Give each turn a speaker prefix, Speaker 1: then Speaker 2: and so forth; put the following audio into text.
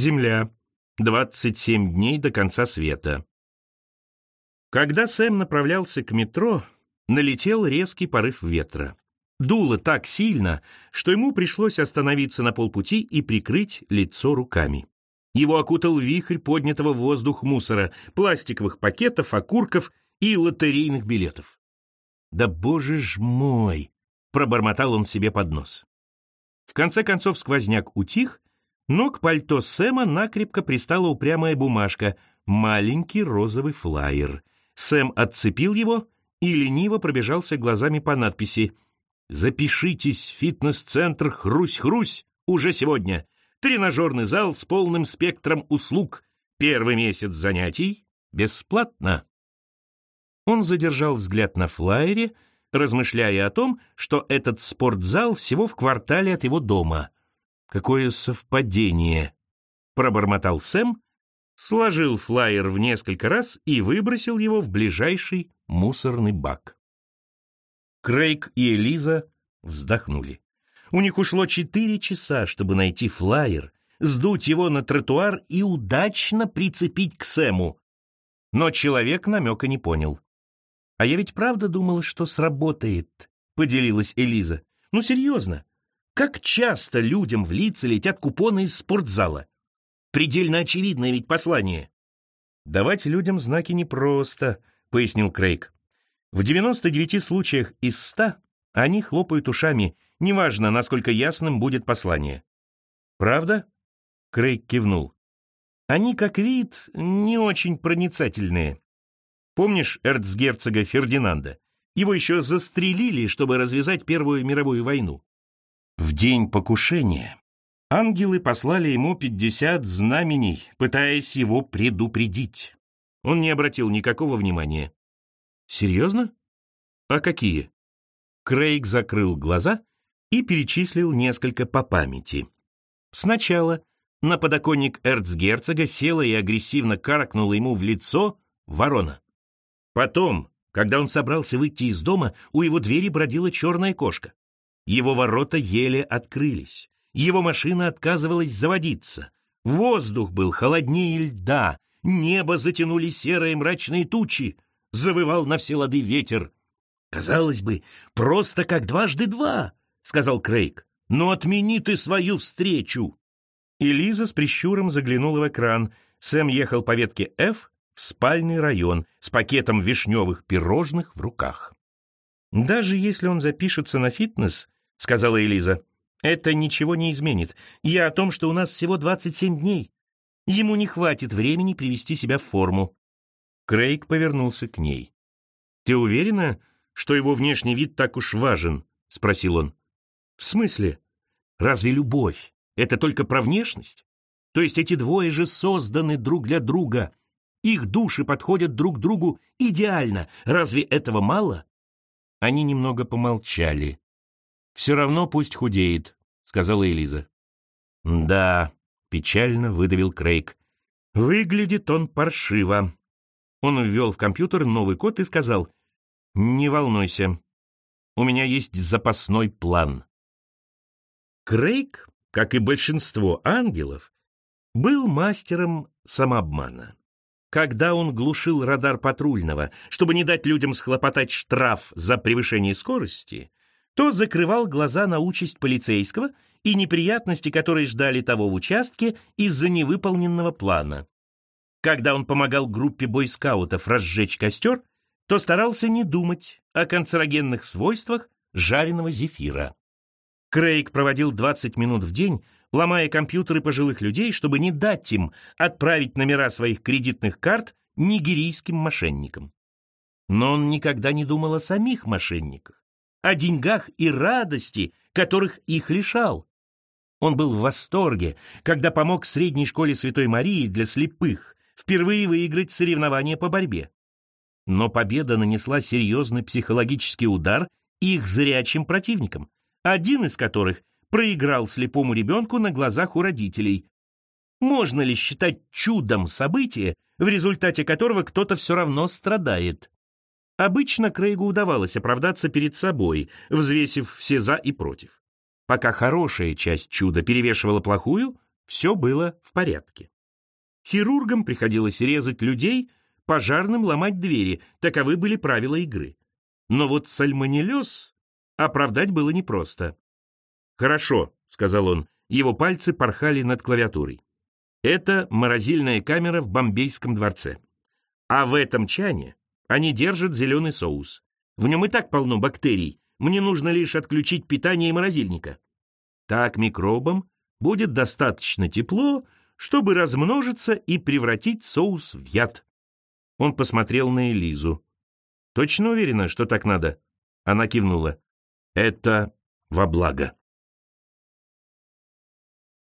Speaker 1: Земля. 27 дней до конца света. Когда Сэм направлялся к метро, налетел резкий порыв ветра. Дуло так сильно, что ему пришлось остановиться на полпути и прикрыть лицо руками. Его окутал вихрь поднятого в воздух мусора, пластиковых пакетов, окурков и лотерейных билетов. «Да боже ж мой!» — пробормотал он себе под нос. В конце концов сквозняк утих, но к пальто Сэма накрепко пристала упрямая бумажка, маленький розовый флаер. Сэм отцепил его и лениво пробежался глазами по надписи «Запишитесь в фитнес-центр Хрусь-Хрусь уже сегодня. Тренажерный зал с полным спектром услуг. Первый месяц занятий бесплатно». Он задержал взгляд на флаере, размышляя о том, что этот спортзал всего в квартале от его дома. Какое совпадение! Пробормотал Сэм, сложил флаер в несколько раз и выбросил его в ближайший мусорный бак. Крейг и Элиза вздохнули. У них ушло четыре часа, чтобы найти флаер, сдуть его на тротуар и удачно прицепить к Сэму. Но человек намека не понял. «А я ведь правда думала, что сработает», — поделилась Элиза. «Ну, серьезно, как часто людям в лица летят купоны из спортзала? Предельно очевидное ведь послание». «Давать людям знаки непросто», — пояснил Крейг. В 99 случаях из 100 они хлопают ушами, неважно, насколько ясным будет послание. «Правда?» — Крейг кивнул. «Они, как вид, не очень проницательные. Помнишь эрцгерцога Фердинанда? Его еще застрелили, чтобы развязать Первую мировую войну. В день покушения ангелы послали ему 50 знамений, пытаясь его предупредить. Он не обратил никакого внимания. Серьезно? А какие? Крейг закрыл глаза и перечислил несколько по памяти. Сначала на подоконник эрцгерцога села и агрессивно каркнула ему в лицо ворона. Потом, когда он собрался выйти из дома, у его двери бродила черная кошка. Его ворота еле открылись. Его машина отказывалась заводиться. Воздух был холоднее льда, небо затянули серые мрачные тучи завывал на все лады ветер. «Казалось бы, просто как дважды два», — сказал Крейг. «Но отмени ты свою встречу!» И Лиза с прищуром заглянула в экран. Сэм ехал по ветке F в спальный район с пакетом вишневых пирожных в руках. «Даже если он запишется на фитнес», — сказала Элиза, — «это ничего не изменит. Я о том, что у нас всего 27 дней. Ему не хватит времени привести себя в форму. Крейг повернулся к ней. «Ты уверена, что его внешний вид так уж важен?» — спросил он. «В смысле? Разве любовь — это только про внешность? То есть эти двое же созданы друг для друга. Их души подходят друг другу идеально. Разве этого мало?» Они немного помолчали. «Все равно пусть худеет», — сказала Элиза. «Да», — печально выдавил Крейг. «Выглядит он паршиво. Он ввел в компьютер новый код и сказал, «Не волнуйся, у меня есть запасной план». Крейг, как и большинство ангелов, был мастером самообмана. Когда он глушил радар патрульного, чтобы не дать людям схлопотать штраф за превышение скорости, то закрывал глаза на участь полицейского и неприятности, которые ждали того в участке из-за невыполненного плана. Когда он помогал группе бойскаутов разжечь костер, то старался не думать о канцерогенных свойствах жареного зефира. Крейг проводил 20 минут в день, ломая компьютеры пожилых людей, чтобы не дать им отправить номера своих кредитных карт нигерийским мошенникам. Но он никогда не думал о самих мошенниках, о деньгах и радости, которых их лишал. Он был в восторге, когда помог средней школе Святой Марии для слепых впервые выиграть соревнования по борьбе. Но победа нанесла серьезный психологический удар их зрячим противникам, один из которых проиграл слепому ребенку на глазах у родителей. Можно ли считать чудом событие, в результате которого кто-то все равно страдает? Обычно Крейгу удавалось оправдаться перед собой, взвесив все «за» и «против». Пока хорошая часть чуда перевешивала плохую, все было в порядке. Хирургам приходилось резать людей, пожарным ломать двери, таковы были правила игры. Но вот сальмонеллез оправдать было непросто. «Хорошо», — сказал он, его пальцы порхали над клавиатурой. «Это морозильная камера в Бомбейском дворце. А в этом чане они держат зеленый соус. В нем и так полно бактерий, мне нужно лишь отключить питание морозильника. Так микробам будет достаточно тепло, чтобы размножиться и превратить соус в яд. Он посмотрел на Элизу. «Точно уверена, что так надо?» Она кивнула. «Это во благо».